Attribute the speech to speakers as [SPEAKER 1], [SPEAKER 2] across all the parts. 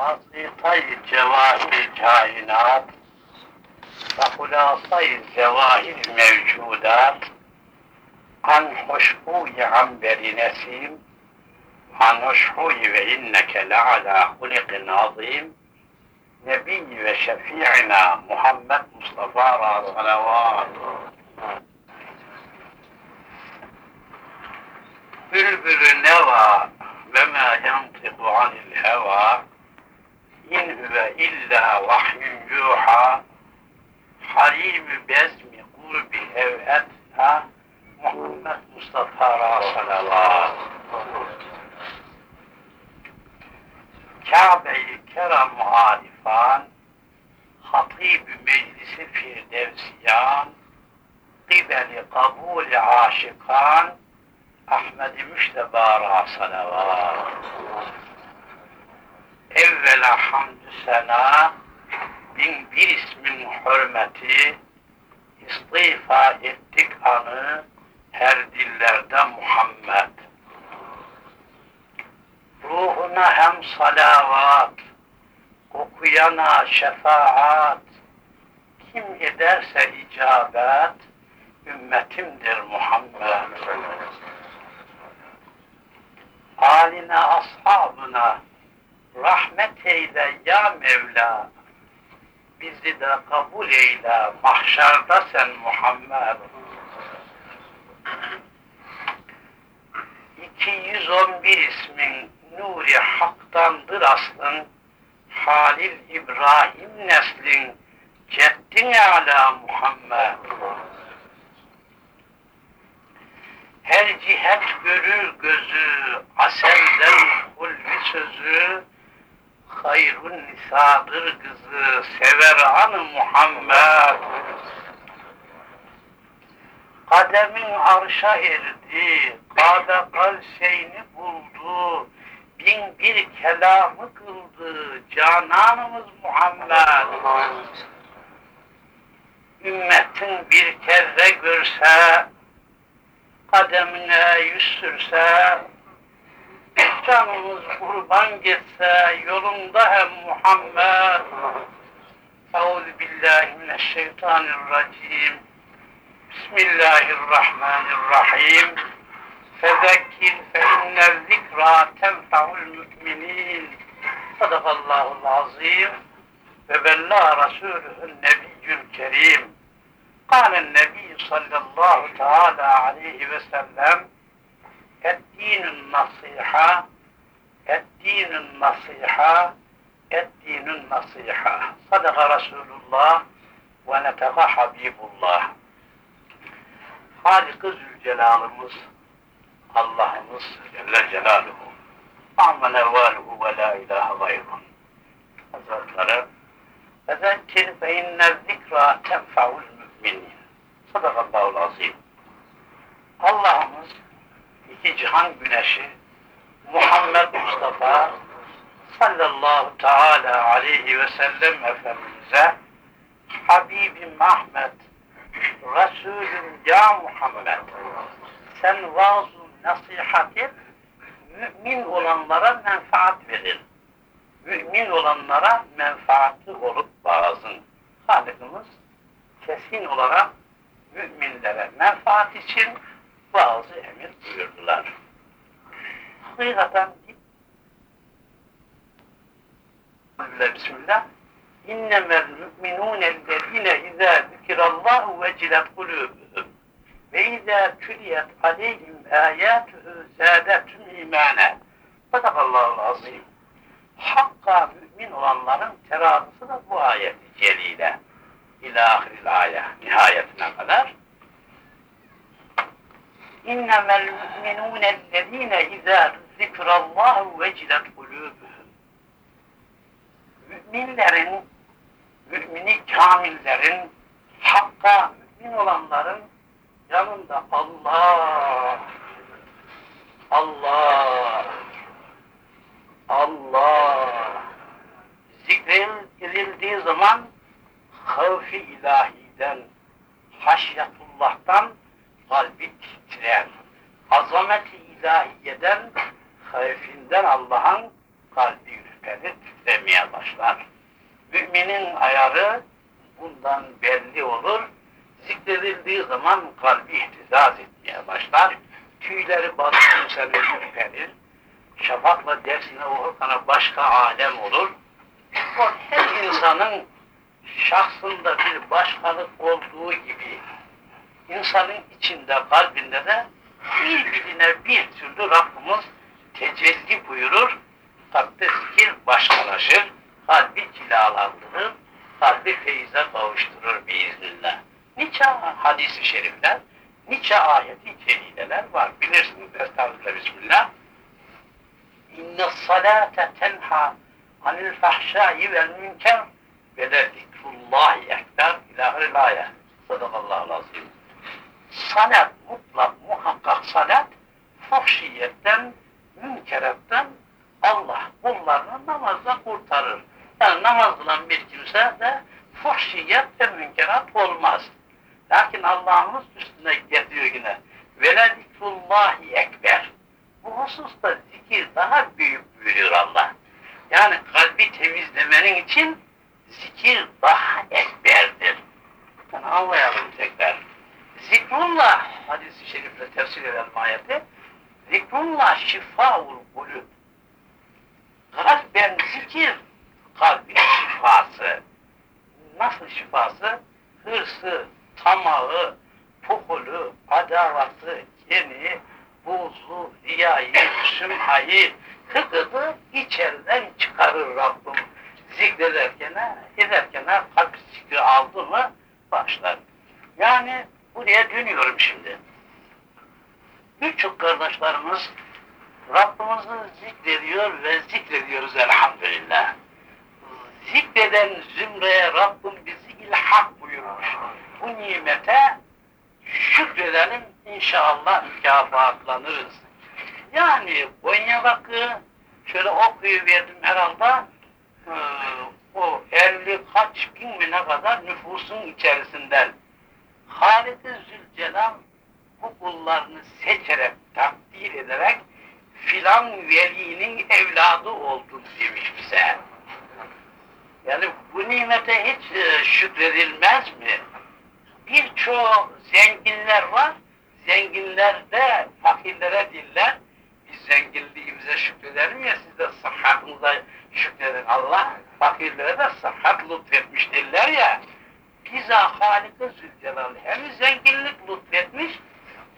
[SPEAKER 1] Vasıtayı cevahir kainat ve hulasayı zevahir mevcudat an hoşhuyi amberi nesim an hoşhuyi ve inneke leala hulikin azim Nebi ve şefi'ina Muhammed Mustafa salavat Bülbülü neva ve ma yantiku anil heva إن هو إلا وحي يوحى حليم بزم قرب أوأتها محمد مصطفى صلوات Kabe-i Kerem Arifan, Hatib-i Meclisi Firdevsiyan, Kibeli Kabul-i Aşikan, Ahmet-i Müşteba Ra Salavat. Evvela hamdü sena bin bir ismin hürmeti istifa ettik anı her dillerde Muhammed. Ruhuna hem salavat okuyana şefaat kim ederse icabet ümmetimdir Muhammed. Haline ashabına rahmet eyle ya Mevla. Bizi de kabul eyle. Mahşerde sen Muhammed. 211 ismin nuri haktandır aslın. Halil İbrahim neslin. Ceddin ala Muhammed. Her cihet görür gözü aselden hulvi sözü hayrun nisadır kızı sever anı Muhammed. Kademin arşa erdi kade kalseyni buldu bin bir kelamı kıldı cananımız Muhammed. Ümmetin bir kere görse kademine yüz sürse canımız kurban gitse yolunda hem Muhammed. Euzu billahi mineşşeytanirracim. Bismillahirrahmanirrahim. Fezekkir fe inne zikra tenfa'ul müminin. Sadakallahul azim. Ve bella rasulühün nebiyyül kerim. Kâlen nebi sallallahu teâlâ aleyhi ve sellem. الدين النصيحة الدين النصيحة الدين النصيحة صدق رسول الله ونطق حبيب الله Halik-i Zülcelal'ımız Allah'ımız Celle Celaluhu Amen evvaluhu ve la ilahe gayrun Hazretleri Fezekkir fe inne zikra tenfa'ul müminin Sadakallahul azim Allah'ımız iki cihan güneşi Muhammed Mustafa sallallahu teala aleyhi ve sellem Efendimiz'e Habibim Ahmet Resulüm ya Muhammed sen vaaz-ı nasihat et mümin olanlara menfaat verin. Mümin olanlara menfaati olup vaazın. Halikimiz kesin olarak müminlere menfaat için vaazı emir buyurdular. Hakikaten Bismillah İnnemel müminûnellezîne izâ zikirallâhu vecilet kulûbuhum ve izâ tüliyet aleyhim âyâtuhu zâdetüm imâne. Sadakallahu azim. Hakka mümin olanların terazısı da bu ayet-i celile. İlâhiril âye. Nihayetine kadar. İnnemel müminûnellezîne izâ zikrallâhu vecilet kulûbuhum. Müminlerin, mümini kamillerin, hakka mümin olanların yanında Allah, Allah, Allah zikredildiği zaman havfi ilahiden, haşyetullah'tan kalbi titrer. azameti ilahiyeden, hayfinden Allah'ın kalbi ürperir, titremeye başlar. Müminin ayarı bundan belli olur. Zikredildiği zaman kalbi ihtizaz etmeye başlar. Tüyleri balık insanı ürperir. Şafakla dersine okurken başka alem olur. O her insanın şahsında bir başkalık olduğu gibi insanın içinde, kalbinde de birbirine bir türlü Rabbimiz tecelli buyurur. Kalpte zikir başkalaşır, kalbi cilalandırır, kalbi feyize kavuşturur biiznillah. Nice hadisi şerifler, nice ayeti celileler var. Bilirsiniz Estağfurullah Bismillah. İnne salate tenha anil fahşai vel münker ve de zikrullahi ekber ilahir ayet. Sadakallahu azim. Salat mutlak muhakkak salat fuhşiyetten, münkeretten Allah kullarını namazla kurtarır. Yani namaz kılan bir kimse de fuhşiyet ve münkerat olmaz. Lakin Allah'ımız üstüne getiriyor yine. Vele zikrullahi ekber. Bu hususta zikir daha büyük buyuruyor Allah. Yani kalbi temizlemenin için zikir daha ekberdir. Yani anlayalım tekrar. Zikrullah hadisi şerifle tefsir eden ayeti zikrullah şifaul kulüp kalben zikir kalbin şifası nasıl şifası? Hırsı, tamağı, pukulu, adavatı, kini, buzu, riyayı, sümhayı, hıkıdı içeriden çıkarır Rabbim. Zikrederken, ederken kalp zikri aldı mı başlar. Yani buraya dönüyorum şimdi. Birçok kardeşlerimiz Rabbimizi zikrediyor ve zikrediyoruz elhamdülillah. Zikreden zümreye Rabbim bizi ilhak buyurmuş. Bu nimete şükredelim inşallah mükafatlanırız. Yani Konya'daki şöyle okuyuverdim herhalde e, o 50 kaç bin mi ne kadar nüfusun içerisinden Halik-i Zülcelal bu kullarını seçerek, takdir ederek filan velinin evladı oldun demiş bize. Yani bu nimete hiç e, şükredilmez mi? Birçok zenginler var, zenginler de fakirlere diller. Biz zenginliğimize şükredelim ya siz de sıhhatınıza şükredin. Allah fakirlere de sıhhat lütfetmiş diller ya. Bize Halik-i Zülcelal hem zenginlik lütfetmiş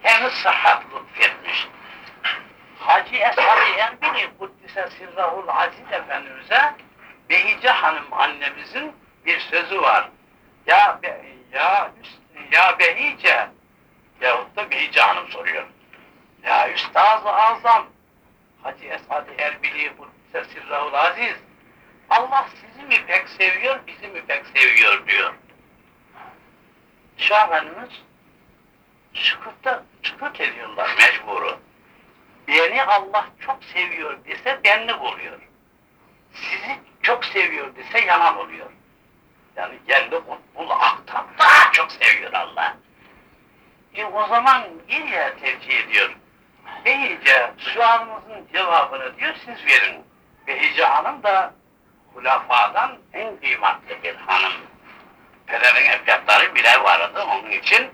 [SPEAKER 1] hem sıhhat lütfetmiş. Hacı Eshab-ı Enbili Kuddise Sirrahul Aziz Efendimiz'e Behice Hanım annemizin bir sözü var. Ya be, ya ya Behice yahut da Behice Hanım soruyor. Ya Üstaz-ı Azam Hacı Esad-ı Erbili Kuddise Sirrahul Aziz Allah sizi mi pek seviyor, bizi mi pek seviyor diyor. Şah Efendimiz çıkıta, çıkıt ediyorlar mecburu. Beni Allah çok seviyor dese benlik oluyor. Sizi çok seviyor dese yalan oluyor. Yani kendi kutbul aktan daha çok seviyor Allah. E o zaman geriye tercih ediyor. Behice sualımızın cevabını diyor siz verin. Behice Hanım da hulafadan en kıymetli bir hanım. Pederin evlatları bile vardı onun için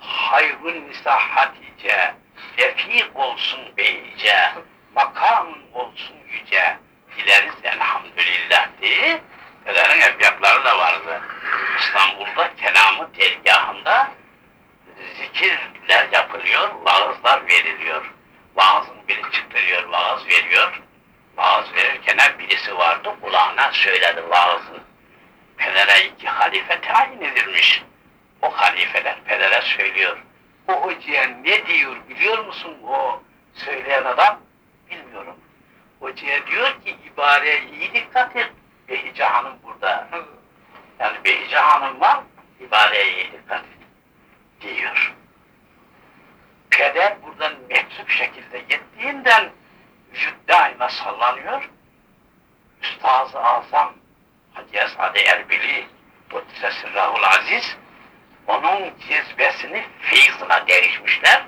[SPEAKER 1] hayrun nisa Hatice, refik olsun beyce, makamın olsun yüce, dileriz elhamdülillah diye pederin evlatları da vardı. İstanbul'da kelamı dergahında zikirler yapılıyor, vaazlar veriliyor. Vaazın biri çıktırıyor, vaaz veriyor. Vaaz verirken birisi vardı, kulağına söyledi vaazı. Pedere iki halife tayin edilmiş. O halifeler pedere söylüyor. O hocaya ne diyor biliyor musun o söyleyen adam? Bilmiyorum. Hocaya diyor ki ibareye iyi dikkat et. Behice Hanım burada. Yani Behice Hanım var, ibareye iyi dikkat et. Diyor. Peder buradan mektup şekilde gittiğinden vücut daima sallanıyor. Üstaz-ı Azam Hacı Esad-ı Erbili Kuddise Sirrahul Aziz onun cezbesini feyzına derişmişler.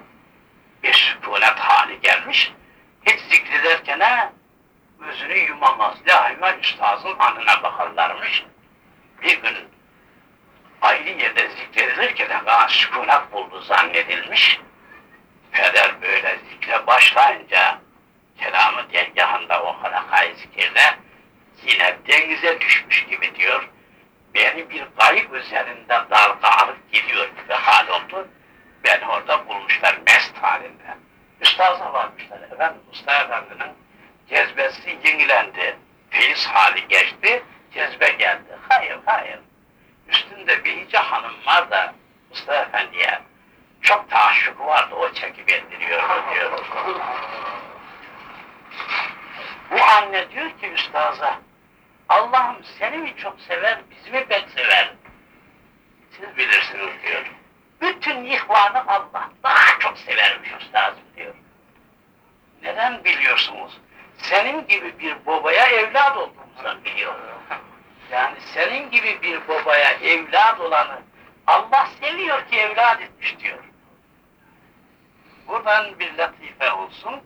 [SPEAKER 1] bir sükunet hali gelmiş. Hiç zikrederken gözünü yumamaz. Daima üstazın anına bakarlarmış. Bir gün ayrı yerde zikredilirken daha sükunet buldu zannedilmiş. Peder böyle zikre başlayınca kelamı dergahında o halakayı zikirde yine denize düşmüş gibi diyor. Beni bir kayık üzerinde dalga alıp gidiyor gibi hal oldu. Ben orada bulmuşlar mest halinde. Üstaza varmışlar. Efendim Usta Efendi'nin cezbesi yenilendi. Feyiz hali geçti. Cezbe geldi. Hayır hayır. Üstünde bir iyice hanım var da Usta Efendi'ye çok taşşuku vardı. O çekip indiriyor diyor. Bu anne diyor ki üstaza Allah'ım seni mi çok sever, bizi mi pek sever? Siz bilirsiniz diyor. Bütün ihvanı Allah daha çok severmiş üstazım diyor. Neden biliyorsunuz? Senin gibi bir babaya evlat olduğumuzdan biliyorum. Yani senin gibi bir babaya evlat olanı Allah seviyor ki evlat etmiş diyor. Buradan bir latife olsun,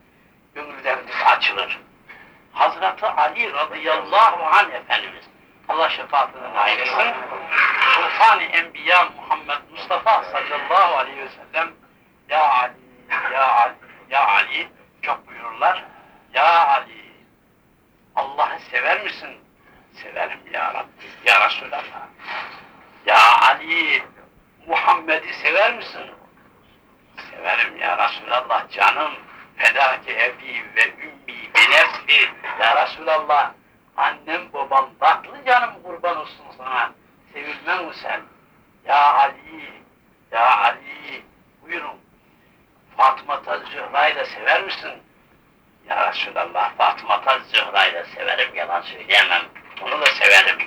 [SPEAKER 1] gönüllerimiz açılır. Hazreti Ali radıyallahu anh Efendimiz, Allah şefaatine nail etsin, Sultan-ı Enbiya Muhammed Mustafa sallallahu aleyhi ve sellem, Ya Ali, Ya Ali, Ya Ali, çok buyururlar, Ya Ali, Allah'ı sever misin? Severim ya Rabbi, ya Resulallah. Ya Ali, Muhammed'i sever misin? Severim ya Resulallah canım. Fedaki ebi ve ümmi ve nefsi. Ya Resulallah, annem babam tatlı canım kurban olsun sana. Sevilmem mi sen? Ya Ali, ya Ali, buyurun. Fatıma Zühra'yı da sever misin? Ya Resulallah, Fatıma Zühra'yı da severim, yalan söyleyemem. Onu da severim.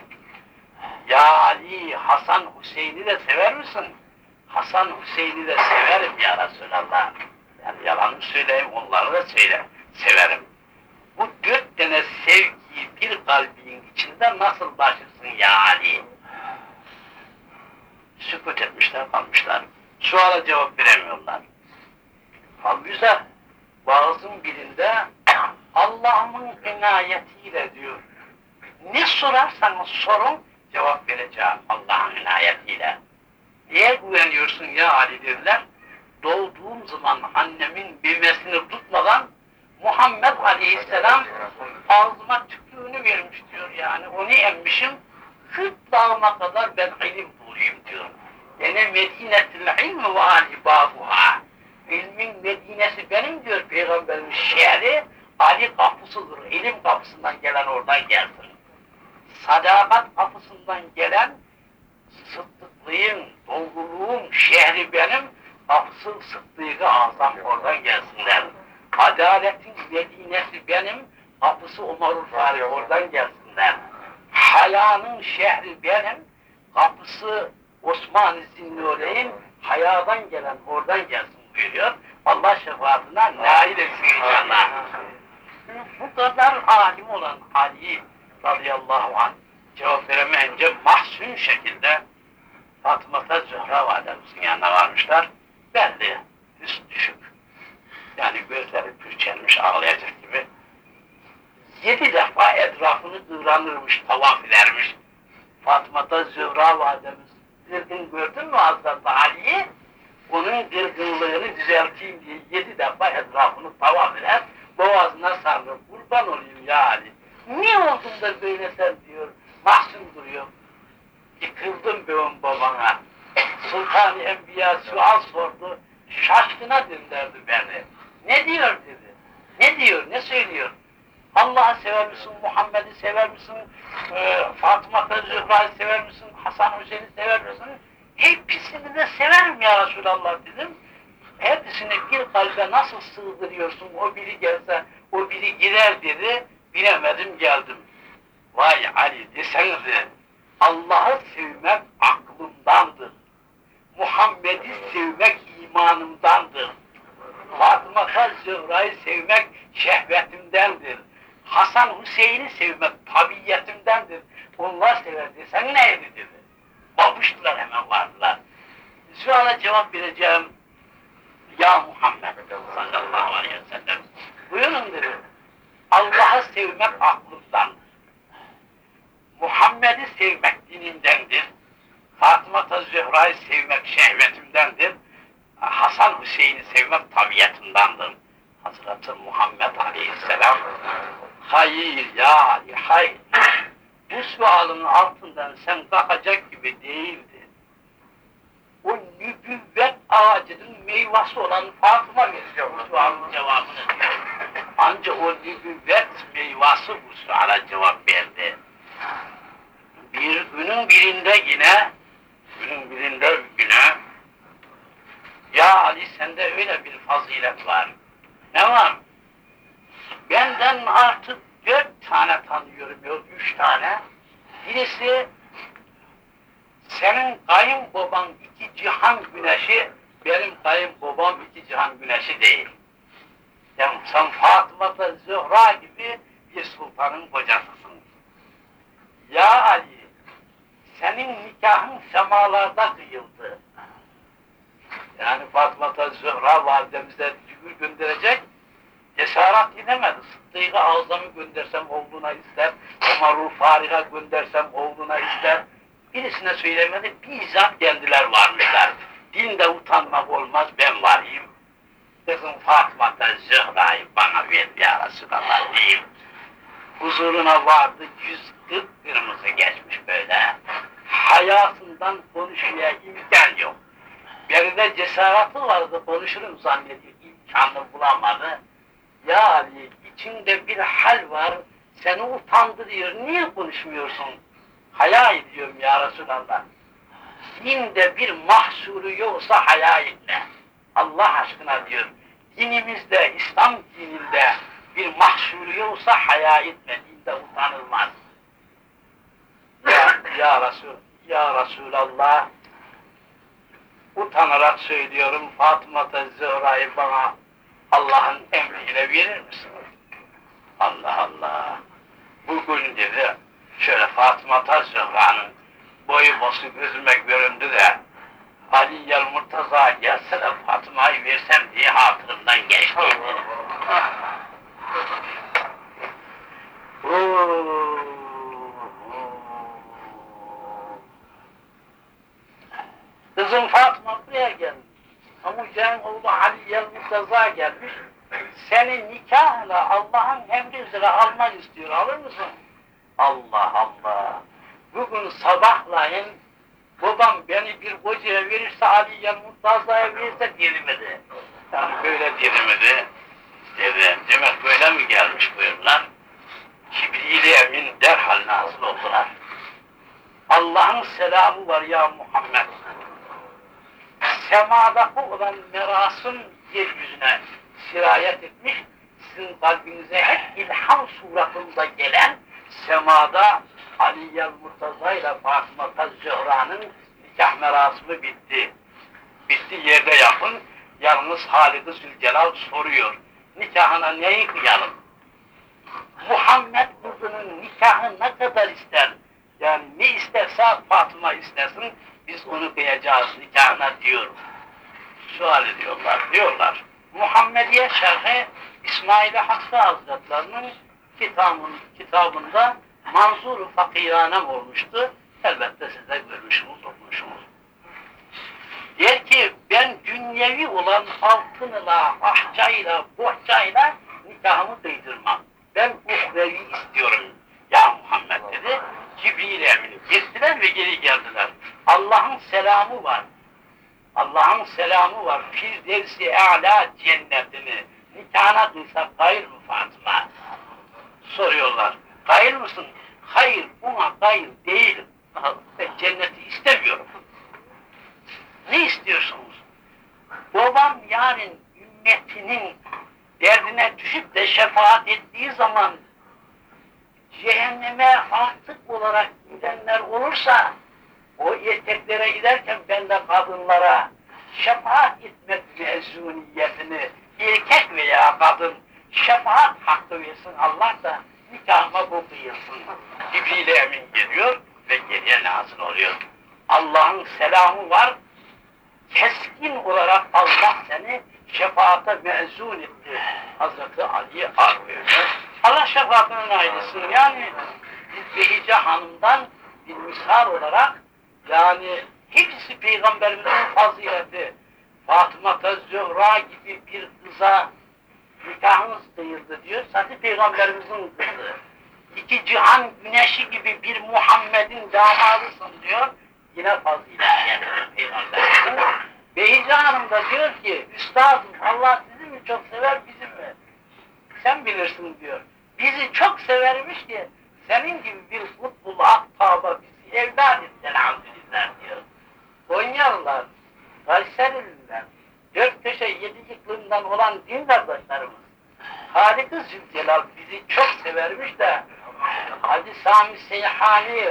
[SPEAKER 1] Ya Ali, Hasan Hüseyin'i de sever misin? Hasan Hüseyin'i de severim ya Resulallah. Yani yalan söyleyeyim, onları da söyle, severim. Bu dört tane sevgiyi bir kalbin içinde nasıl başırsın ya Ali? Sükut etmişler, kalmışlar. Suala cevap veremiyorlar. Halbuki bazın birinde Allah'ımın inayetiyle diyor. Ne sorarsanız sorun, cevap vereceğim Allah'ın inayetiyle. Niye güveniyorsun ya Ali dediler. Doğduğum zaman annemin memesini tutmadan Muhammed Aleyhisselam ağzıma tükrüğünü vermiş diyor yani. Onu emmişim. Gırtlağıma kadar ben ilim bulayım diyor. Yine Medine'til ilmi ve alibabuha. İlmin Medine'si benim diyor Peygamberimiz şehri. Ali kapısıdır. İlim kapısından gelen oradan gelsin. Sadakat kapısından gelen sıddıklığın, doğruluğun şehri benim, kapısı sıddıkı azam oradan gelsinler. Adaletin medinesi benim, kapısı Umarul Fari oradan gelsinler. Hayanın şehri benim, kapısı Osman-ı Zinnurey'in hayadan gelen oradan gelsin buyuruyor. Allah şefaatine nail etsin inşallah. Bu kadar alim olan Ali radıyallahu anh cevap veremeyince mahzun şekilde Fatıma'ta Zühra validemizin yanına varmışlar. Belli, üst düşük. Yani gözleri pürçenmiş, ağlayacak gibi. Yedi defa etrafını kıvranırmış, tavaf edermiş. Fatıma'ta Zühra validemiz kırgın gördün mü Hazreti Ali'yi? Onun kırgınlığını düzelteyim diye yedi defa etrafını tavaf eder, boğazına sarılır. Kurban olayım ya Ali. Niye oldun da böyle sen diyor, mahzun duruyor. Yıkıldım benim babana. Sultan-ı Enbiya sual sordu, şaşkına döndürdü beni. Ne diyor dedi. Ne diyor, ne söylüyor? Allah'ı sever misin, Muhammed'i sever misin, e, Fatıma Zühra'yı sever misin, Hasan Hüseyin'i sever misin? Hepsini de severim ya Resulallah dedim. Hepsini bir kalbe nasıl sığdırıyorsun, o biri gelse, o biri girer dedi. Bilemedim geldim. Vay Ali desenize, Allah'ı Hasan Hüseyin'i sevmek tabiiyetimdendir. Onlar sever desen neydi dedi. Babuştular hemen vardılar. Suala cevap vereceğim. Ya Muhammed sallallahu Allah'ı sevmek aklımdan. Muhammed'i sevmek dinindendir. Fatıma Zühra'yı sevmek şehvetimdendir. Hasan Hüseyin'i sevmek tabiatımdandır. Hazreti Muhammed Aleyhisselam hayır ya Ali hayır. Bu sualın altından sen kalkacak gibi değildi. O nübüvvet ağacının meyvesi olan Fatıma veriyor bu sualın cevabını diyor. Ancak o nübüvvet meyvesi bu suala cevap verdi. Bir günün birinde yine, günün birinde güne, ya Ali sende öyle bir fazilet var. Ne var? Benden artık dört tane tanıyorum, yok üç tane. Birisi senin kayınbaban iki cihan güneşi, benim kayınbabam iki cihan güneşi değil. Yani sen Fatıma da Zühra gibi bir sultanın kocasısın. Ya Ali, senin nikahın semalarda kıyıldı. Yani Fatıma da Zühra validemize cübür gönderecek, cesaret edemedi. Sıddık'ı Azam'ı göndersem oğluna ister, Ömer'u Farik'a göndersem oğluna ister. Birisine söylemedi, bizzat kendiler varmışlar. Dinde utanmak olmaz, ben varayım. Kızım Fatma da Zühra'yı bana ver ya Resulallah diyeyim. Huzuruna vardı, yüz kırk kırmızı geçmiş böyle. Hayatından konuşmaya imkan yok. Beride cesareti vardı, konuşurum zannediyor, imkanı bulamadı. Ya Ali, içinde bir hal var, seni utandırıyor, niye konuşmuyorsun? Haya ediyorum ya Resulallah. Dinde bir mahsuru yoksa haya etme. Allah aşkına diyor. Dinimizde, İslam dininde bir mahsuru yoksa haya etme. Dinde utanılmaz. Ya, ya Resul, ya Resulallah utanarak söylüyorum Fatıma Zöhra'yı bana Allah'ın emriyle verir misin? Allah Allah. Bugün dedi şöyle Fatıma Zöhra'nın boyu bosu gözüme göründü de Ali Yel Murtaza gelse de Fatıma'yı versem diye hatırımdan geçti. Kızım Fatıma buraya gelmiş. Amucanın oğlu Ali Yel Murtaza gelmiş. Seni nikahla Allah'ın emri üzere almak istiyor. Alır mısın? Allah Allah. Bugün sabahlayın babam beni bir kocaya verirse Ali'ye Murtaza'ya verirse dilimedi. Yani böyle dilimedi. Dedi, demek böyle mi gelmiş buyurlar? Cibril-i Emin derhal nazil oldular. Allah'ın selamı var ya Muhammed. Semadaki olan merasım yeryüzüne sirayet etmiş, sizin kalbinize hep ilham suratında gelen semada Ali Yel Murtaza ile Fatıma Zöhra'nın nikah merasımı bitti. Bitti yerde yapın. Yalnız Halid-i Zülcelal soruyor. Nikahına neyi kıyalım? Muhammed kızının nikahı ne kadar ister? Yani ne isterse Fatıma istersin, biz onu kıyacağız nikahına diyor. Sual ediyorlar, diyorlar. Muhammediye Şerhi İsmail Hakkı Hazretlerinin kitabın, kitabında manzur-u fakiranem olmuştu. Elbette siz de görmüşsünüz, okumuşsunuz. Der ki ben dünyevi olan altınla, ahçayla, bohçayla nikahımı kıydırmam. Ben uhrevi istiyorum ya Muhammed dedi. Cibril emini gittiler ve geri geldiler. Allah'ın selamı var. Allah'ın selamı var. Firdevsi A'la cennetini nikahına kıysak hayır mı Fatıma? Soruyorlar. Hayır mısın? Hayır, buna hayır değilim. Ben cenneti istemiyorum. Ne istiyorsunuz? Babam yarın ümmetinin derdine düşüp de şefaat ettiği zaman cehenneme artık olarak gidenler olursa o erkeklere giderken ben de kadınlara şefaat etmek mezuniyetini erkek veya kadın şefaat hakkı versin Allah da nikahıma bu kıyılsın. Cibril Emin geliyor ve geriye nazil oluyor. Allah'ın selamı var. Keskin olarak Allah seni şefaate mezun etti. Hazreti Ali'ye arz Allah şefaatine nail etsin. Yani Behice Hanım'dan bir misal olarak yani hepsi Peygamberimizin fazileti. Fatıma Zöhra gibi bir kıza nikahınız kıyıldı diyor. Zaten Peygamberimizin kızı. İki cihan güneşi gibi bir Muhammed'in damadısın diyor. Yine fazilet getiriyor Peygamberimizin. Behice Hanım da diyor ki, Üstadım Allah sizi mi çok sever, bizi mi? Sen bilirsin diyor. Bizi çok severmiş ki, senin gibi bir futbol aktaba bizi evlat etti elhamdülillah diyor. Konyalılar, Kayserililer, dört köşe yedi yıklığından olan din kardeşlerimiz, Halik-i Zülcelal bizi çok severmiş de, Hadi Sami Seyhani,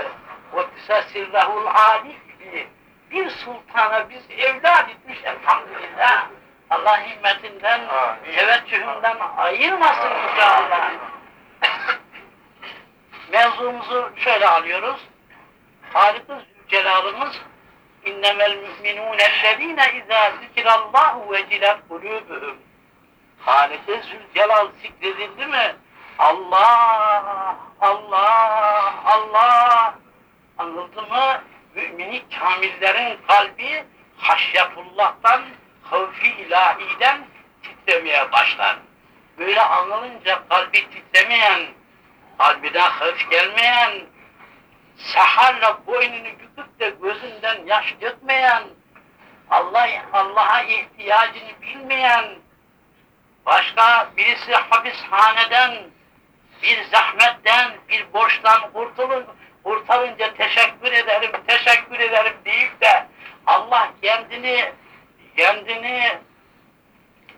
[SPEAKER 1] Kuddise Sirrahul Ali gibi bir sultana biz evlat etmiş elhamdülillah. Allah himmetinden, teveccühünden ayırmasın inşallah. Mevzumuzu şöyle alıyoruz. Halik-i Zülcelal'ımız İnnemel mü'minûne ellezîne izâ zikirallâhu vecilet kulûbuhum. Halik-i Zülcelal zikredildi mi? Allah, Allah, Allah. Anıldı mı? Mümini kamillerin kalbi haşyetullah'tan, havfi ilahiden titremeye başlar. Böyle anılınca kalbi titremeyen, kalbine havf gelmeyen, saharla boynunu büküp de gözünden yaş dökmeyen, Allah Allah'a ihtiyacını bilmeyen, başka birisi hapishaneden, bir zahmetten, bir borçtan kurtulun, kurtarınca teşekkür ederim, teşekkür ederim deyip de Allah kendini, kendini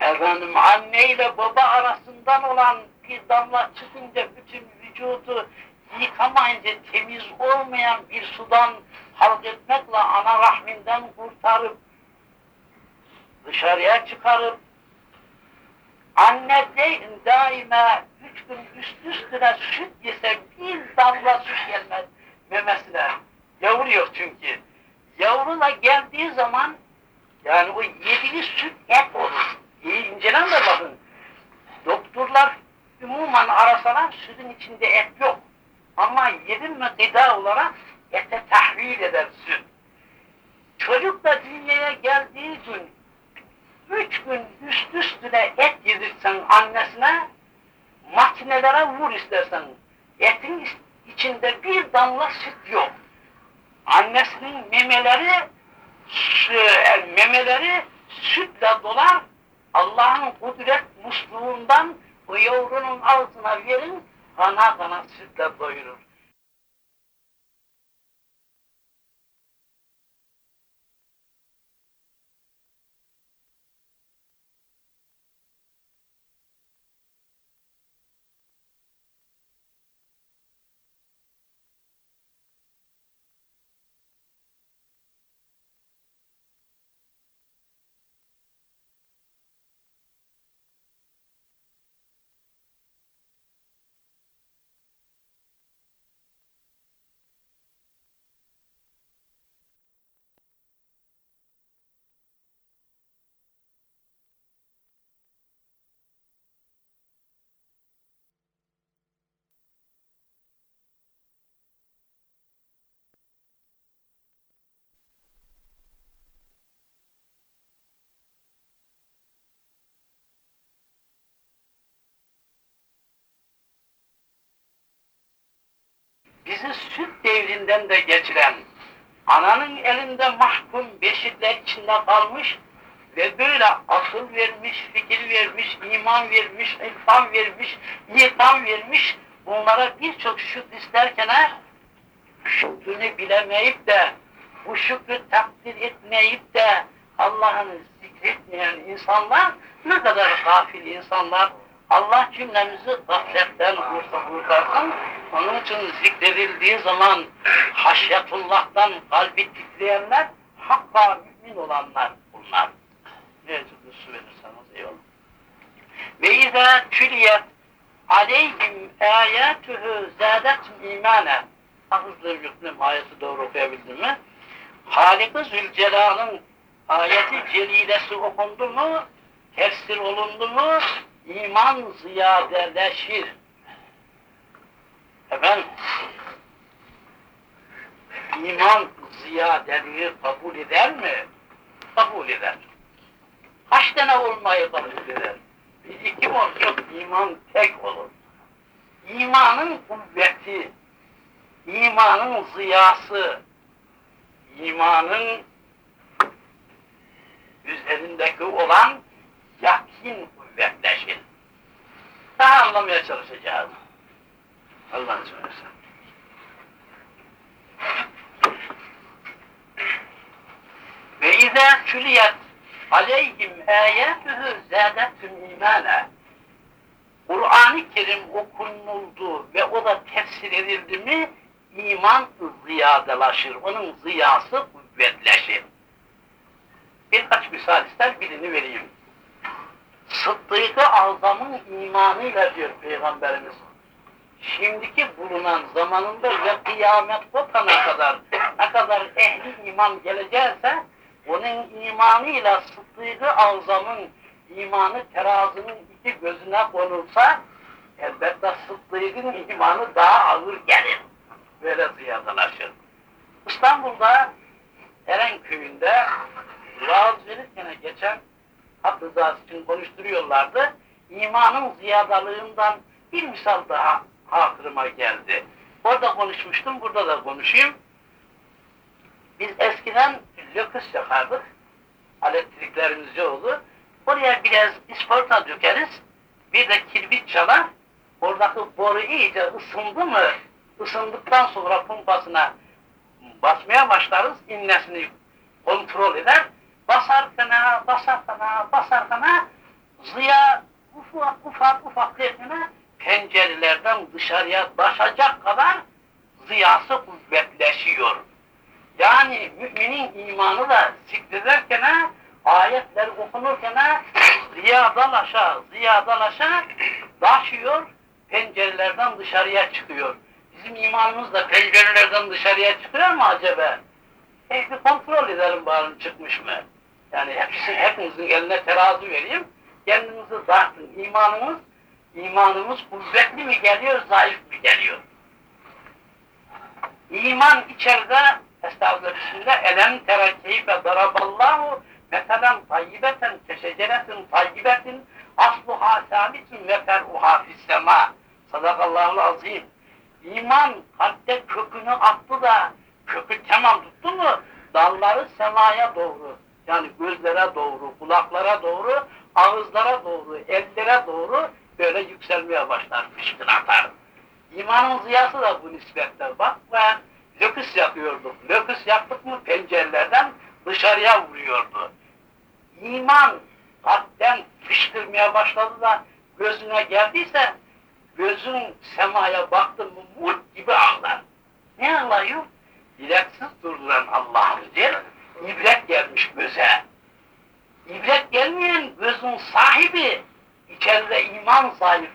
[SPEAKER 1] efendim anne ile baba arasından olan bir damla çıkınca bütün vücudu yıkamayınca temiz olmayan bir sudan halk etmekle ana rahminden kurtarıp dışarıya çıkarıp anne de, daima üç gün üst üstüne süt yese bir damla süt gelmez memesine. Yavru yok çünkü. Yavruna geldiği zaman yani o yediği süt et olur. İyi incelen de bakın. Doktorlar umuman arasalar sütün içinde et yok. Ama yedin mi gıda olarak ete tahvil eder süt. Çocuk da dünyaya geldiği gün üç gün üst üstüne et yedirsen annesine makinelere vur istersen etin içinde bir damla süt yok. Annesinin memeleri memeleri sütle dolar Allah'ın kudret musluğundan o yavrunun ağzına verin kana kana sütle doyurur. Bizi süt devrinden de geçiren, ananın elinde mahkum beşikler içinde kalmış ve böyle akıl vermiş, fikir vermiş, iman vermiş, ilham vermiş, itam vermiş, bunlara birçok şükür isterken şükrünü bilemeyip de, bu şükrü takdir etmeyip de Allah'ını zikretmeyen insanlar ne kadar gafil insanlar, Allah cümlemizi gafletten kurtarsın. Onun için zikredildiği zaman haşyetullah'tan kalbi titreyenler hakka mümin olanlar bunlar. Ne türlü su verirseniz eyvallah. Ve izâ tüliyet aleyhim âyâtuhu zâdetum imâne. Hafızlı yüklüm ayeti doğru okuyabildim mi? Halik-i Zülcelal'ın ayeti celilesi okundu mu, tefsir olundu mu, iman ziyadeleşir. Efendim, iman ziyadeliği kabul eder mi? Kabul eder. Kaç tane olmayı kabul eder? Bir iki olsun iman tek olur. İmanın kuvveti, imanın ziyası, imanın üzerindeki olan yakin kuvvetleşir. Daha anlamaya çalışacağız. Allah'ın izniyle. Ve izâ küliyet aleyhim âyâtühü zâdetüm imâne. Kur'an-ı Kerim okunuldu ve o da tefsir edildi mi iman ziyadelaşır. Onun ziyası kuvvetleşir. Birkaç misal ister birini vereyim. Sıddık-ı Azam'ın imanıyla diyor Peygamberimiz. Şimdiki bulunan zamanında ve kıyamet kopana kadar ne kadar ehli iman gelecekse onun imanıyla Sıddık-ı Azam'ın imanı terazının iki gözüne konulsa elbette Sıddık'ın imanı daha ağır gelir. Böyle ziyadalaşır. İstanbul'da Eren köyünde vaaz verirken geçen hak rızası için konuşturuyorlardı. İmanın ziyadalığından bir misal daha hatırıma geldi. Orada konuşmuştum, burada da konuşayım. Biz eskiden löküs yakardık. Elektriklerimiz yoktu. Oraya biraz isparta dökeriz. Bir de kirbit çalar. Oradaki boru iyice ısındı mı, ısındıktan sonra pompasına basmaya başlarız. innesini kontrol eder. Basarkana, basarkana, basarkana ziya ufak ufak ufak derken pencerelerden dışarıya taşacak kadar ziyası kuvvetleşiyor. Yani müminin imanı da zikrederken, ayetler okunurken ziyadalaşa, ziyadalaşa taşıyor, pencerelerden dışarıya çıkıyor. Bizim imanımız da pencerelerden dışarıya çıkıyor mu acaba? E bir kontrol edelim bari çıkmış mı? Yani hepsi, hepinizin eline terazi vereyim, kendinizi tartın. İmanımız, imanımız kuvvetli mi geliyor, zayıf mı geliyor? İman içeride, estağfurullah bismillah, elem tere keyfe daraballahu meselen tayyibeten keşeceretin tayyibetin asluha sabitin ve fer'uha fissema. Sadakallahu azim. İman kalpte kökünü attı da kökü tamam tuttu mu dalları semaya doğru yani gözlere doğru, kulaklara doğru, ağızlara doğru, ellere doğru böyle yükselmeye başlar, fışkın atar. İmanın ziyası da bu nispetle bak ve löküs yakıyorduk. Löküs yaktık mı pencerelerden dışarıya vuruyordu. İman kalpten fışkırmaya başladı da gözüne geldiyse gözün semaya baktı mı mut gibi ağlar. Ne ağlıyor? Dileksiz durduran Allah'ımız ibret gelmiş göze. İbret gelmeyen gözün sahibi, içeride iman zayıf,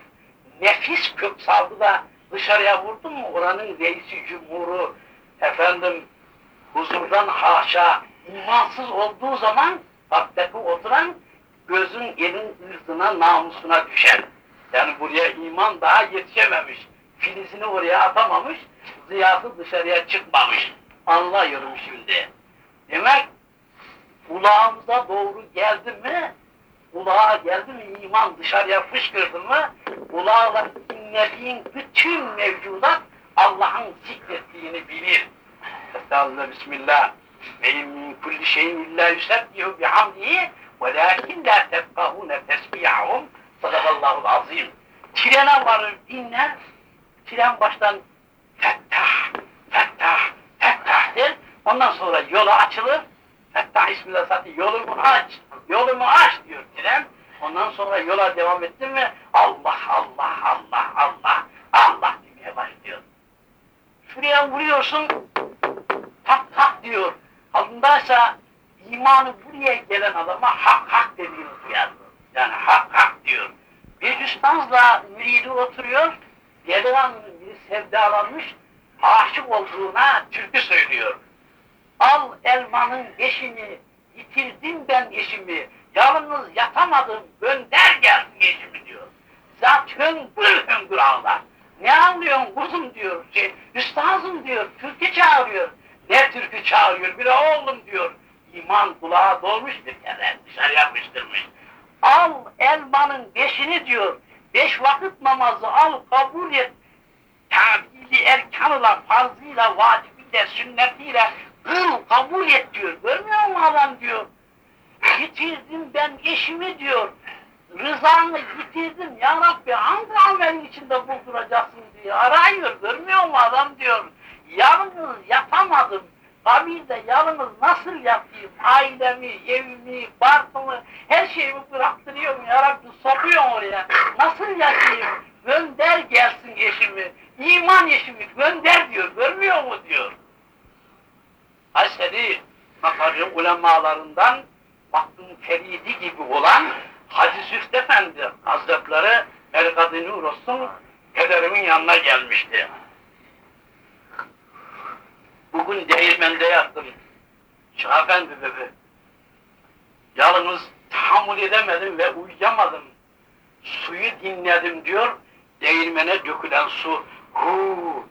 [SPEAKER 1] nefis kök saldı da dışarıya vurdu mu oranın reisi cumhuru, efendim huzurdan haşa, imansız olduğu zaman kalpteki oturan gözün elin ırzına, namusuna düşer. Yani buraya iman daha yetişememiş, filizini oraya atamamış, ziyası dışarıya çıkmamış. Anlıyorum şimdi. Demek kulağımıza doğru geldi mi, kulağa geldi mi iman dışarıya fışkırdı mı, kulağla dinlediğin bütün mevcudat Allah'ın zikrettiğini bilir. Estağfurullah, Bismillah. Ve min kulli şeyin illa yusebbihu bihamdihi velakin la tefkahune tesbihahum sadakallahu azim. Trene varır dinler, tren baştan fettah, ondan sonra yola açılır, fettah ismiyle zaten yolumu aç, yolumu aç diyor tren, ondan sonra yola devam ettin mi, Allah, Allah, Allah, Allah, Allah demeye başlıyor. Şuraya vuruyorsun, tak tak diyor, altındaysa imanı buraya gelen adama hak hak dediğini duyar. Yani hak hak diyor. Bir üstazla müridi oturuyor, biri sevdalanmış, aşık olduğuna türkü söylüyor. Al elmanın beşini, yitirdim ben eşimi, yalnız yatamadım, gönder gelsin eşimi diyor. Zat hüngür hüngür ağlar. Ne anlıyorsun kuzum diyor, şey, üstazım diyor, türkü çağırıyor. Ne türkü çağırıyor? Bir oğlum diyor. İman kulağa dolmuş bir kere, dışarıya fıştırmış. Al elmanın beşini diyor, beş vakit namazı al kabul et. Tabili erkanıyla, farzıyla, vacibiyle, sünnetiyle kıl kabul et diyor. Görmüyor musun adam diyor. Yitirdim ben eşimi diyor. Rızanı yitirdim ya Rabbi hangi amelin içinde bulduracaksın diye arıyor. Görmüyor musun adam diyor. Yalnız yapamadım. Kabirde yalnız nasıl yapayım? Ailemi, evimi, barkımı, her şeyimi bıraktırıyorum ya Rabbi sokuyorum oraya. Nasıl yapayım? Gönder gelsin eşimi. İman eşimi gönder diyor. Görmüyor mu diyor. Haşeri Makarya ulemalarından baktım feridi gibi olan Hacı Züft Efendi Hazretleri El Nur olsun yanına gelmişti. Bugün değirmende yattım. Şah Efendi dedi. Yalnız tahammül edemedim ve uyuyamadım. Suyu dinledim diyor. Değirmene dökülen su. Hu,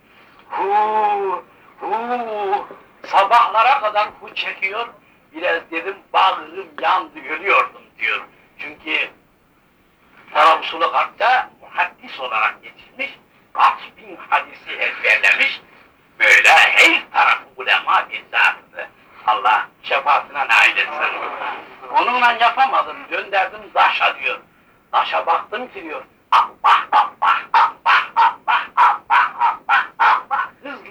[SPEAKER 1] hu, hu. Sabahlara kadar hu çekiyor. Biraz dedim bağrım yandı ölüyordum diyor. Çünkü Tarabsuluk Hak'ta muhaddis olarak geçirmiş. Kaç bin hadisi ezberlemiş. Böyle her tarafı ulema bir zatıdır. Allah şefaatine nail etsin. Onunla yapamadım. Gönderdim daşa diyor. Daşa baktım ki diyor. Allah Allah Allah Allah Allah Allah Allah hızlı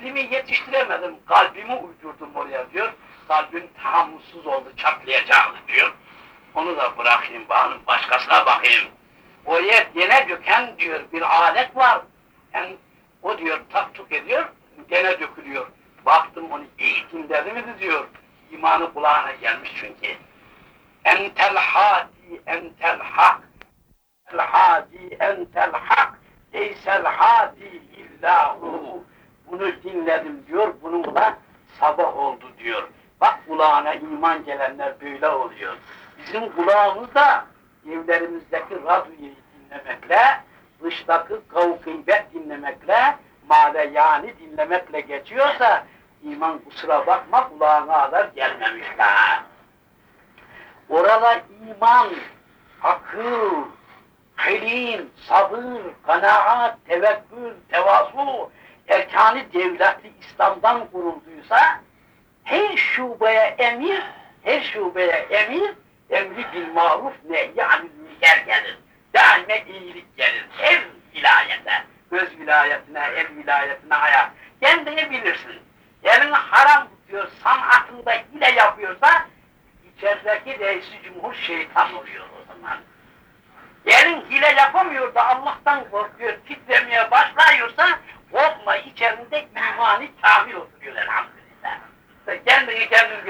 [SPEAKER 1] Dilimi yetiştiremedim. Kalbimi uydurdum oraya diyor. Kalbim tahammülsüz oldu çatlayacaktı diyor. Onu da bırakayım bağım başkasına bakayım. Oraya gene döken diyor bir alet var. Yani o diyor taktuk ediyor, gene dökülüyor. Baktım onu eğitim dedi mi diyor. İmanı kulağına gelmiş çünkü. Entel hadi entel hak. El hadi entel hak. Leysel hadi illahu. Bunu dinledim diyor, bununla sabah oldu diyor. Bak kulağına iman gelenler böyle oluyor. Bizim kulağımız da evlerimizdeki radyoyu dinlemekle, dıştaki kavgıybet dinlemekle, male yani dinlemekle geçiyorsa, iman kusura bakma kulağına kadar gelmemiş daha. Orada iman, akıl, hilim, sabır, kanaat, tevekkül, tevazu, erkanı devleti İslam'dan kurulduysa, her şubeye emir, her şubeye emir, emri bil maruf nehyi anil münker gelir. Daime iyilik gelir. Her vilayete, göz vilayetine, el vilayetine ayak. Kendini bilirsin. Elini haram tutuyor, sanatında hile yapıyorsa, içerideki reisi cumhur şeytan oluyor o zaman. Elin hile yapamıyor da Allah'tan korkuyor, titremeye başlıyorsa, korkma içerisinde imani kamil oturuyor elhamdülillah. Kendini kendin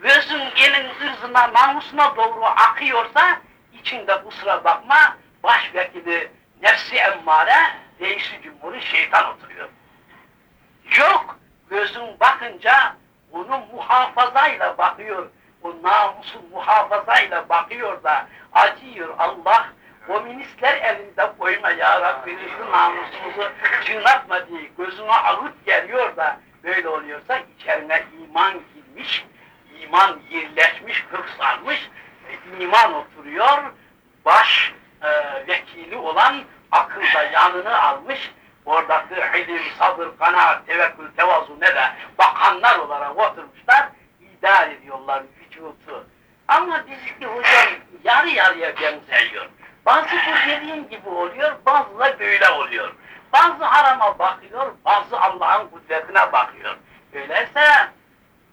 [SPEAKER 1] gözün elin ırzına, namusuna doğru akıyorsa, içinde kusura bakma, başvekili nefsi emmare, reisi cumhuru şeytan oturuyor. Yok, gözün bakınca onu muhafazayla bakıyor, o namusu muhafazayla bakıyor da acıyor Allah, komünistler elinde koyma ya Rabbi şu namusumuzu çınlatma diye gözüne ağıt geliyor da böyle oluyorsa içerine iman girmiş, iman yerleşmiş, sarmış, iman oturuyor, baş e, vekili olan akılda yanını almış, oradaki ilim, sabır, kanaat, tevekkül, tevazu ne de bakanlar olarak oturmuşlar, idare ediyorlar vücudu. Ama bizimki hocam yarı yarıya benziyor. Bazı bu dediğim gibi oluyor, bazı da böyle oluyor. Bazı harama bakıyor, bazı Allah'ın kudretine bakıyor. Öyleyse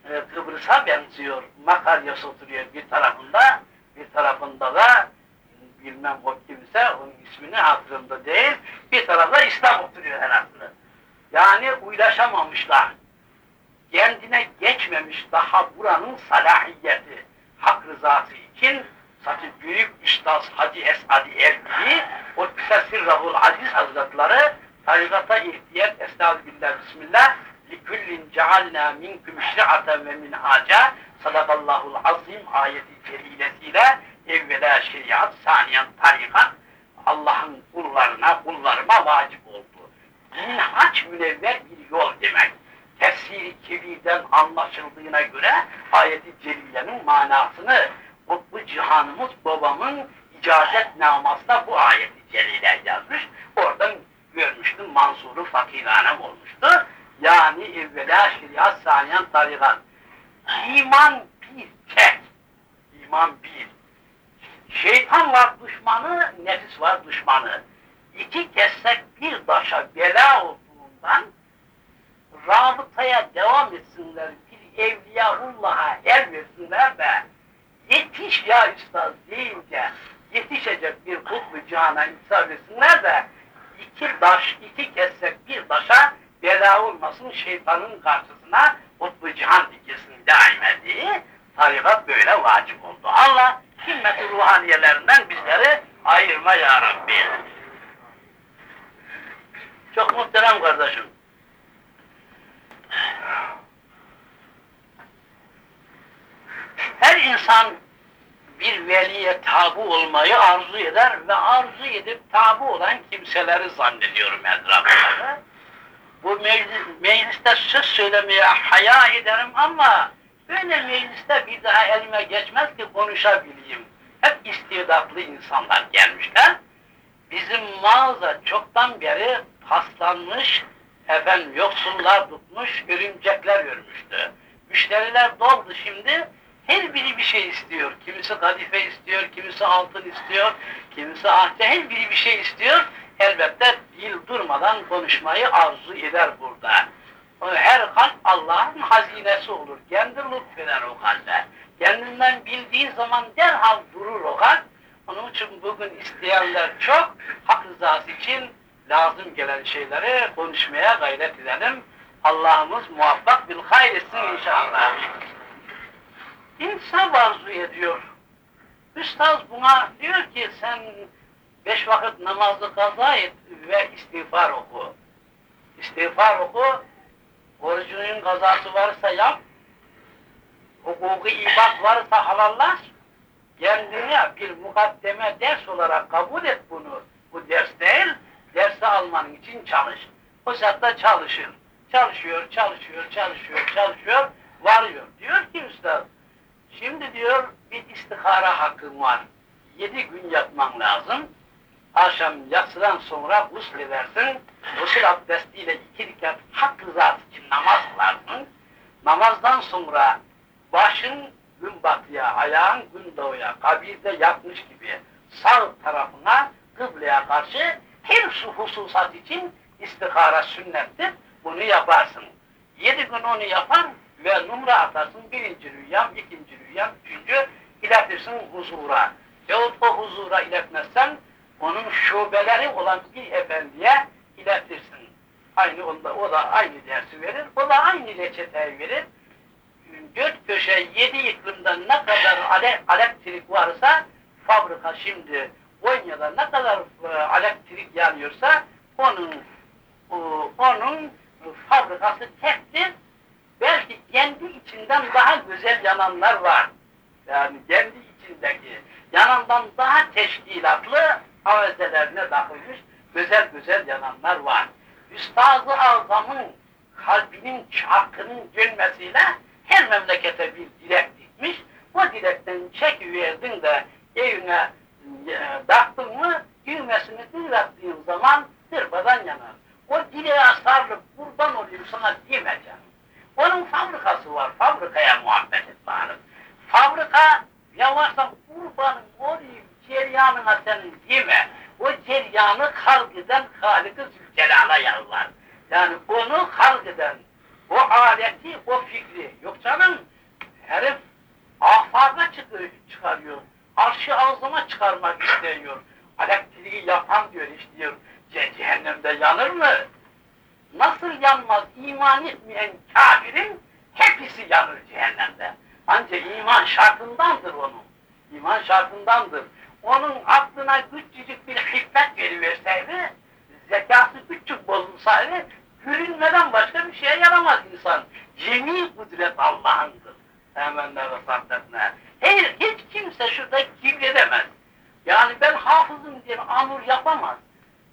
[SPEAKER 1] e, Kıbrıs'a benziyor. Makaryas oturuyor bir tarafında, bir tarafında da bilmem o kimse, onun ismini hatırımda değil, bir tarafta İslam oturuyor herhalde. Yani uylaşamamışlar. Kendine geçmemiş daha buranın salahiyeti, hak rızası için Zaten büyük üstaz Hacı Esadi Erbil, o kısa sirrahul aziz hazretleri tarikata ihtiyat estağfirullah bismillah likullin cealna minkum şi'aten ve minhaca sadakallahul azim ayeti celilesiyle evvela şeriat, saniyen tarikat Allah'ın kullarına, kullarıma vacip oldu. minhaç münevver bir yol demek. Tefsiri kebirden anlaşıldığına göre ayeti celilenin manasını Kutbu Cihanımız babamın icazet namasında bu ayeti celile yazmış. Oradan görmüştüm Mansur'u fakirhanem olmuştu. Yani evvela şeriat saniyen tarikat. İman bir tek. İman bir. Şeytan var düşmanı, nefis var düşmanı. İki kessek bir taşa bela olduğundan rabıtaya devam etsinler, bir evliyaullah'a el versinler de yetiş ya üstad deyince yetişecek bir kutbu cihana intisap etsinler de iki taş, iki kessek bir taşa bela olmasın şeytanın karşısına kutbu cihan dikesini daim ettiği tarikat böyle vacip oldu. Allah himmet-i ruhaniyelerinden bizleri ayırma ya Rabbi. Çok muhterem kardeşim. Her insan bir veliye tabu olmayı arzu eder ve arzu edip tabu olan kimseleri zannediyorum etrafında. Bu meclis, mecliste söz söylemeye haya ederim ama böyle mecliste bir daha elime geçmez ki konuşabileyim. Hep istidatlı insanlar gelmişler. Bizim mağaza çoktan beri paslanmış, efendim yoksullar tutmuş, örümcekler örmüştü. Müşteriler doldu şimdi, her biri bir şey istiyor. Kimisi kadife istiyor, kimisi altın istiyor, kimisi ahçe, her biri bir şey istiyor. Elbette dil durmadan konuşmayı arzu eder burada. Her kalp Allah'ın hazinesi olur. Kendi lütfeder o kalbe. Kendinden bildiği zaman derhal durur o kalp. Onun için bugün isteyenler çok, hak rızası için lazım gelen şeyleri konuşmaya gayret edelim. Allah'ımız muvaffak bil hayr etsin inşallah. İnsaf arzu ediyor. Üstaz buna diyor ki sen beş vakit namazı kaza et ve istiğfar oku. İstiğfar oku, orucunun kazası varsa yap, hukuku ibad varsa halallaş, kendine bir mukaddeme ders olarak kabul et bunu. Bu ders değil, dersi alman için çalış. O saatte çalışır. Çalışıyor, çalışıyor, çalışıyor, çalışıyor, varıyor. Diyor ki üstad, şimdi diyor bir istihara hakkın var. Yedi gün yatman lazım. Akşam yatsıdan sonra gusül edersin. Gusül abdestiyle iki rekat hak rızası için namaz kılarsın. Namazdan sonra başın gün batıya, ayağın gün doğuya, kabirde yatmış gibi sağ tarafına kıbleye karşı her şu hususat için istihara sünnettir. Bunu yaparsın. Yedi gün onu yapar ve numara atarsın. Birinci rüyam, ikinci rüyam, üçüncü iletirsin huzura. Yahut o huzura iletmezsen onun şubeleri olan bir efendiye iletirsin. Aynı onda, o da aynı dersi verir, o da aynı reçeteyi verir. Dört köşe, yedi iklimde ne kadar elektrik varsa, fabrika şimdi Konya'da ne kadar e, elektrik yanıyorsa, onun onun fabrikası tektir. Kendi içinden daha güzel yananlar var. Yani kendi içindeki yanandan daha teşkilatlı avezelerine takılmış güzel güzel yananlar var. Üstaz-ı Azam'ın kalbinin çarkının dönmesiyle her memlekete bir dilek dikmiş. O dilekten çekiverdin de evine e, baktın mı düğmesini tıklattığın zaman tırbadan yanar. O dileğe sarılıp kurban olayım sana diyemeyeceğim. Onun fabrikası var, fabrikaya muhabbet et bana. Fabrika yavaştan kurbanın olayım ceryanına senin deme. O ceryanı halk eden Halık-ı Zülcelal'a yalvar. Yani onu halk eden, o aleti, o fikri. Yok canım, herif afaka çıkarıyor. Arşı ağzıma çıkarmak istiyor. Elektriği yapan diyor istiyor. Cehennemde yanır mı? Nasıl yanmaz? İman etmeyen kafirin hepsi yanır cehennemde. Ancak iman şartındandır onun. İman şartındandır. Onun aklına küçücük bir hikmet veriverseydi, zekası küçük bozulsaydı, görünmeden başka bir şeye yaramaz insan. Cemi kudret Allah'ındır. Hemen ve saddetine. Hayır, hiç kimse şurada kibredemez. Yani ben hafızım diye amur yapamaz.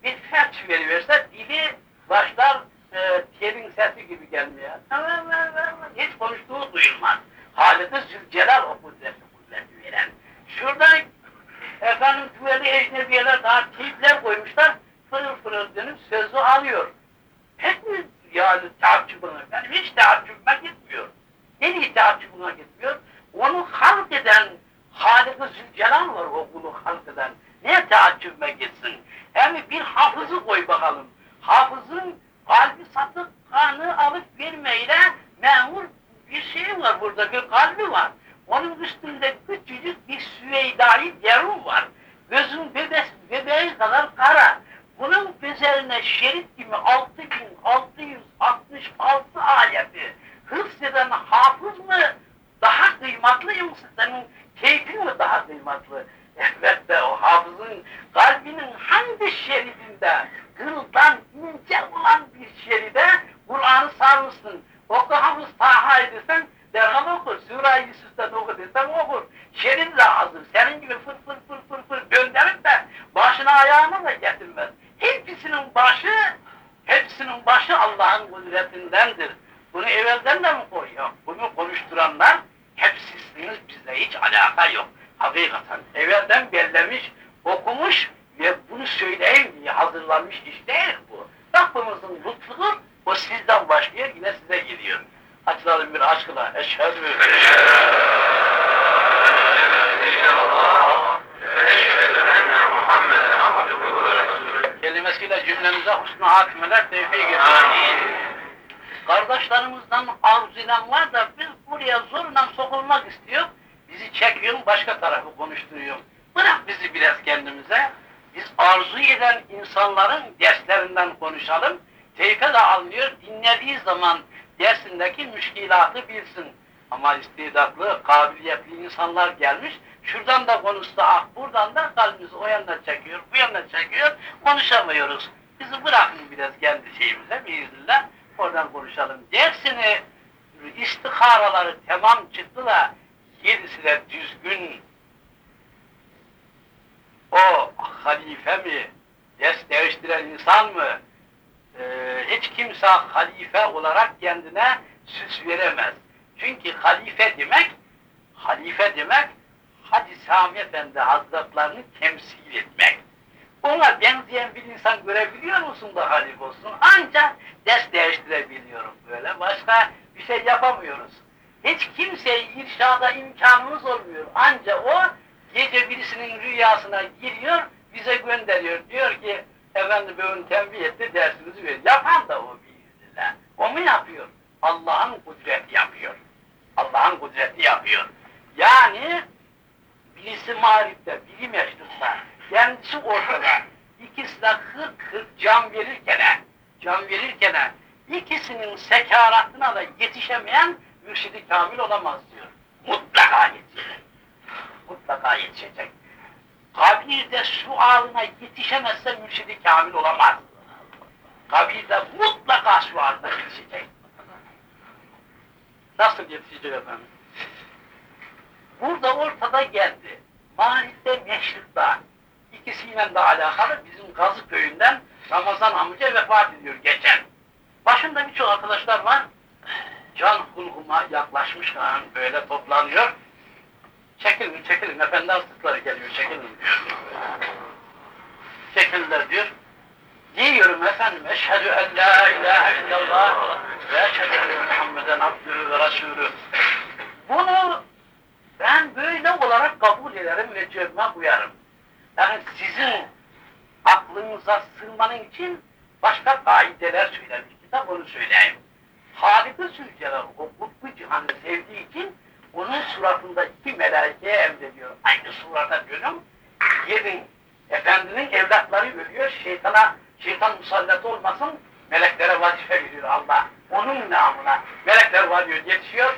[SPEAKER 1] Bir felç veriverse dili başlar e, telin sesi gibi gelmeye. Hiç konuştuğu duyulmaz. Halik-i Zülcelal o kudreti kudreti veren. Şurada efendim güveli ecnebiyeler daha teyipler koymuşlar. Fırıl fırıl dönüp sözü alıyor. Pek mi yani taaccübüne? Benim hiç taaccübüme gitmiyor. Nereye taaccübüne gitmiyor? Onu halk eden Halik-i Zülcelal var o kulu halk eden. Niye taaccübüme gitsin? Hem bir hafızı koy bakalım. Hafızın kalbi satık kanı alıp vermeyle memur bir şey var burada, bir kalbi var. Onun üstünde küçücük bir süveydari deru var. Gözün bebes, bebeği kadar kara. Bunun üzerine şerit gibi 6666 ayeti hıfzeden hafız mı daha kıymatlıyım senin keyfin mi daha kıymatlı? Elbette o hafızın kalbinin hangi şeridinde kıldan ince olan bir şeride Kur'an'ı sarmışsın. Oku hafız Taha edilsen derhal okur. Sura-i Yusuf'tan oku desem okur. Şerit de hazır. Senin gibi fır fır fır fır fır gönderip de başına ayağına da getirmez. Hepsinin başı, hepsinin başı Allah'ın kudretindendir. Bunu evvelden de mi koyuyor? Bunu konuşturanlar hepsisiniz bizde hiç alaka yok. Hakikaten evvelden bellemiş, okumuş ve bunu söyleyeyim diye hazırlanmış iş değil bu. Lütfu o sizden başlıyor yine size geliyor. Açılalım bir aşkla. Eşhedü. Kelimesiyle cümlemize husnu hatimeler tevfik ediyor. Kardeşlerimizden arzu eden var da biz buraya zorla sokulmak istiyor. Bizi çekiyor, başka tarafı konuşturuyor. Bırak bizi biraz kendimize. Biz arzu eden insanların derslerinden konuşalım. Teyfe de almıyor, dinlediği zaman dersindeki müşkilatı bilsin. Ama istidatlı, kabiliyetli insanlar gelmiş, şuradan da konuşsa ah, buradan da kalbimizi o yana çekiyor, bu yana çekiyor, konuşamıyoruz. Bizi bırakın biraz kendi şeyimize biiznillah, oradan konuşalım. Dersini, istiharaları tamam çıktı da, gerisi de düzgün, o halife mi, ders değiştiren insan mı, ee, hiç kimse halife olarak kendine süs veremez. Çünkü halife demek, halife demek, Hacı Sami Efendi Hazretlerini temsil etmek. Ona benzeyen bir insan görebiliyor musun da halife olsun? Ancak ders değiştirebiliyorum böyle. Başka bir şey yapamıyoruz. Hiç kimseye irşada imkanımız olmuyor. Ancak o gece birisinin rüyasına giriyor, bize gönderiyor. Diyor ki, efendi böyle tembih etti, dersinizi ver. Yapan da o biiznillah. O mu yapıyor? Allah'ın kudreti yapıyor. Allah'ın kudreti yapıyor. Yani birisi marifte, biri meşrutta, kendisi ortada. İkisi de hırk hırk can verirken, can verirken ikisinin sekaratına da yetişemeyen mürşidi kamil olamaz diyor. Mutlaka yetişecek. Mutlaka yetişecek. Kabirde sualına yetişemezse mürşidi kamil olamaz. Kabirde mutlaka sualına yetişecek. Nasıl yetişecek efendim? Burada ortada geldi. Marifte meşrikta. İkisiyle de alakalı bizim Gazı köyünden Ramazan amca vefat ediyor geçen. Başında birçok arkadaşlar var. Can hulhuma yaklaşmışlar böyle toplanıyor. Çekilin, çekilin, efendi astıkları geliyor, çekilin diyor. Çekildiler diyor. Diyorum efendim, eşhedü en la ilahe illallah ve eşhedü enne Muhammeden abdühü ve rasulü. Bunu ben böyle olarak kabul ederim ve cebime koyarım. Yani sizin aklınıza sığmanın için başka kaideler söylemiş. Kitap onu söyleyeyim. Halik-i Zülcelal o kutbu cihanı sevdiği için onun suratında iki melaikeye emrediyor. Aynı surata dönüm. Gidin, efendinin evlatları ölüyor, şeytana, şeytan musallat olmasın, meleklere vazife veriyor Allah. Onun namına melekler varıyor, yetişiyor.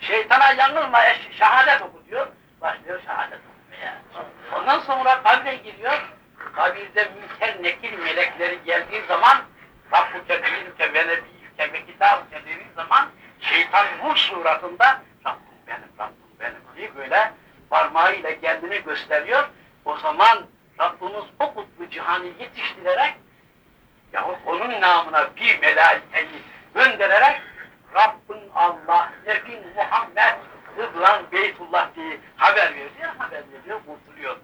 [SPEAKER 1] Şeytana yanılma, şehadet oku diyor. Başlıyor şehadet okumaya. Ondan sonra kabre giriyor. Kabirde münker nekil melekleri geldiği zaman Rabbuke dinke ve nebiyyüke ve kitabüke dediği zaman şeytan nur suratında Rabbim benim, Rabbim benim diye böyle parmağıyla kendini gösteriyor. O zaman Rabbimiz o kutbu cihanı yetiştirerek Yahut onun namına bir melaikeyi göndererek Rabbin Allah, Nebin Muhammed, Rıdvan Beytullah diye haber veriyor, haber veriyor, kurtuluyor.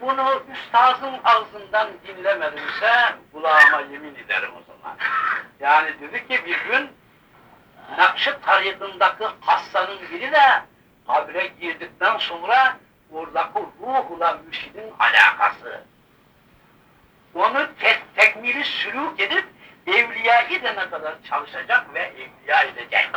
[SPEAKER 1] Bunu üstazın ağzından dinlemedimse kulağıma yemin ederim o zaman. Yani dedi ki bir gün Nakşi tarikindaki hastanın biri de kabre girdikten sonra oradaki ruhla mürşidin alakası. Onu tek, tekmili sülük edip evliya gidene kadar çalışacak ve evliya edecek.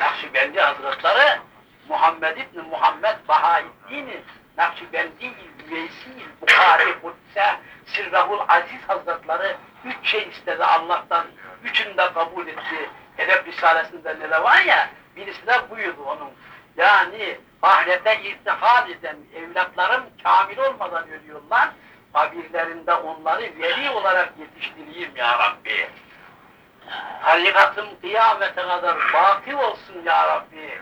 [SPEAKER 1] Nakşibendi Hazretleri Muhammed İbni Muhammed Bahaettin'i Nakşibendi Üveysi Bukhari Kudüs'e Sirrahul Aziz Hazretleri üç şey istedi Allah'tan. Üçünü de kabul etti. Edep Risalesi'nde ne de var ya, birisi de buydu onun. Yani ahirete irtihal eden evlatlarım kamil olmadan ölüyorlar. Kabirlerinde onları veli olarak yetiştireyim ya Rabbi. Tarikatım kıyamete kadar baki olsun ya Rabbi.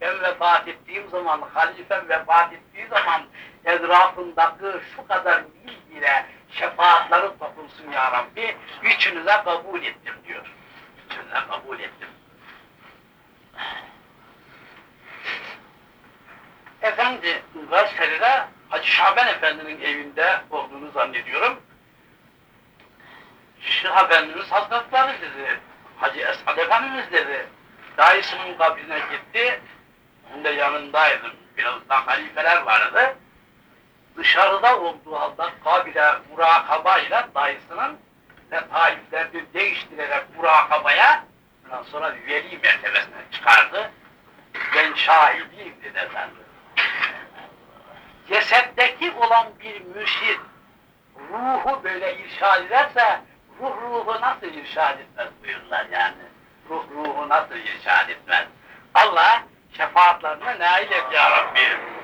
[SPEAKER 1] Ben vefat ettiğim zaman, halifem vefat ettiği zaman etrafındaki şu kadar bilgiyle şefaatleri tokulsun ya Rabbi. Üçünü de kabul ettim diyor. Üçünü de kabul ettim. Efendi gazetede Hacı Şaban Efendi'nin evinde olduğunu zannediyorum. Şah Efendimiz Hazretleri dedi. Hacı Esad Efendimiz dedi. Dayısının kabrine gitti. Ben de yanındaydım. Biraz da halifeler vardı. Dışarıda olduğu halde kabile murakabayla dayısının ve taiflerini değiştirerek murakabaya ondan sonra veli mertebesine çıkardı. Ben şahidiyim dedi efendim. Cesetteki olan bir mürşid ruhu böyle irşad ederse ruh ruhu nasıl irşad etmez buyurlar yani. Ruh ruhu nasıl irşad etmez. Allah şefaatlerine nail et ya Rabbi.